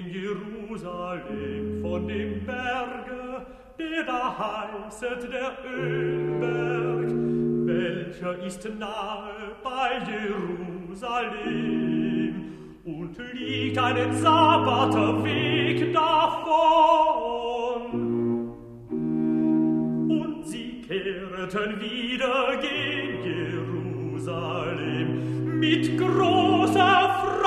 in Jerusalem von dem Berge, der da heißet der Ölberg, welcher ist nahe bei Jerusalem, und liegt einen Sabbater Weg davon. Und sie kehreten wieder gegen Jerusalem mit großer Freude,